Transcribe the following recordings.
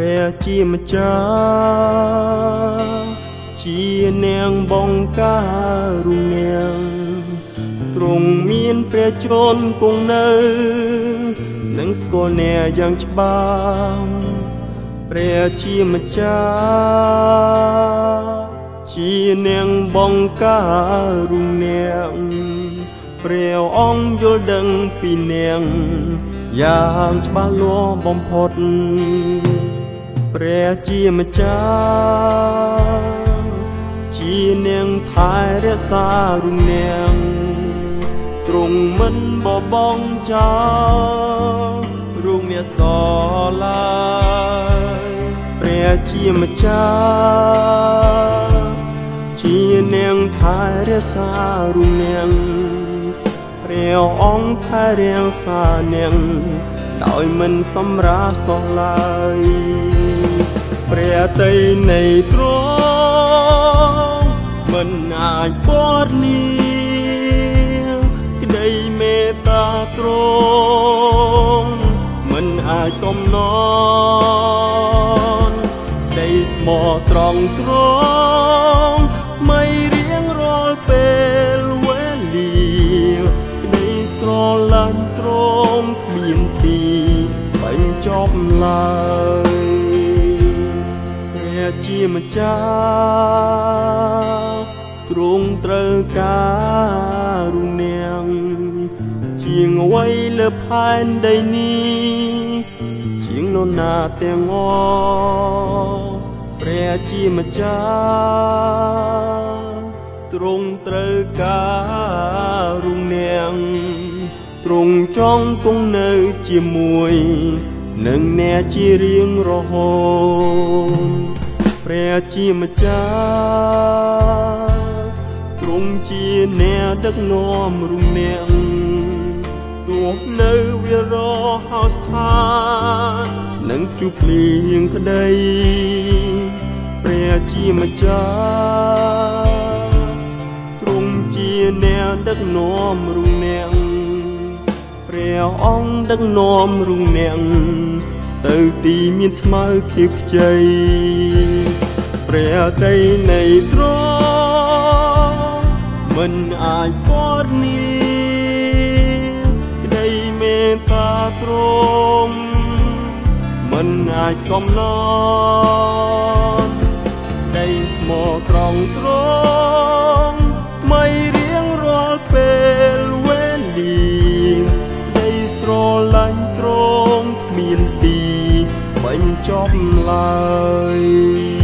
ព្រះជាម្ចាស់ជានាងបងការរុនាងទ្រង់មានព្រះជន្មគង់នៅនឹងស្គាល់អ្នកយ៉ាងច្បាស់ព្រះជាម្ចាស់ជានាងបងការរុនាងព្រះអង្គយល់ដឹងពីនាងយ៉ាងច្បាស់លាស់បំផុត ព្រះជាម្ចាស់ជានាងថែរក្សារុំនាងទ្រង់មិនបបងចោលរូងអ្នកសឡាយព្រះជាម្ចាស់ជានាងថែរក្សារុំនាងព្រះអង្គថែរាងសានាងដោយមិនសម្រាសោះឡើយ ព្រះតីនៃទ្រង់មិនអាចពតនីក្តីមេត្តាទ្រង់មិនអាចកំណត់ដីស្មោះត្រង់ទ្រង់មិនរៀងរាល់ពេលវេលាក្តីស្រឡាញ់ទ្រង់គ្មានទីបញ្ចប់ឡើយ ព្រះជាម្ចាស់ទ្រង់ត្រូវការរុនាង ជាងអ្វីលើផែនដីនេះជាងនរណាទាំងអព្រះជាម្ចាស់ទ្រង់ត្រូវការរុនាងទ្រង់ចង់គង់នៅជាមួយនឹងអ្នកជារៀងរហូត ព្រះជាម្ចាស់ទ្រង់ជាអ្នកដឹកនាំរុំនាងទោះនៅវារហោស្ថាននឹងជួបភ្លៀងក្តីព្រះជាម្ចាស់ទ្រង់ជាអ្នកដឹកនាំរុំនាងព្រះអង្គដឹកនាំរុងនាងទៅទីមានស្មៅខៀវខ្ចី ព្រះតីនៃទ្រង់មិនអាចពតនីក្តីមេត្តាទ្រង់មិនអាចកំណត់ដីស្មោះត្រង់ទ្រង់មិនរៀងរាល់ពេលវេលាដីស្រឡាញ់ទ្រង់គ្មានទីបញ្ចប់ឡើយ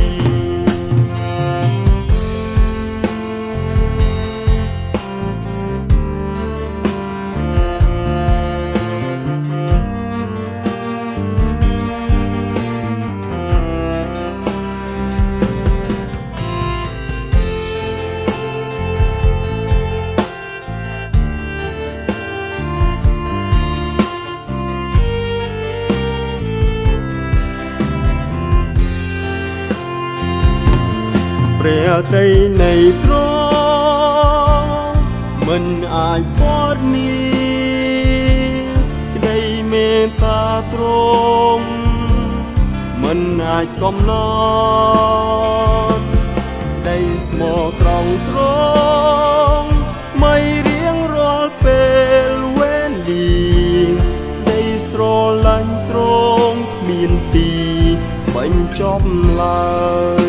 ព្រះតីនៃទ្រង់មិនអាចពត់នេះក្តីមេត្តាទ្រង់មិនអាចកំណត់ក្តីស្មោះត្រង់ទ្រង់មិនរៀងរាល់ពេលវេលាក្តីស្រឡាញ់ទ្រង់គ្មានទីបញ្ចប់ឡើយ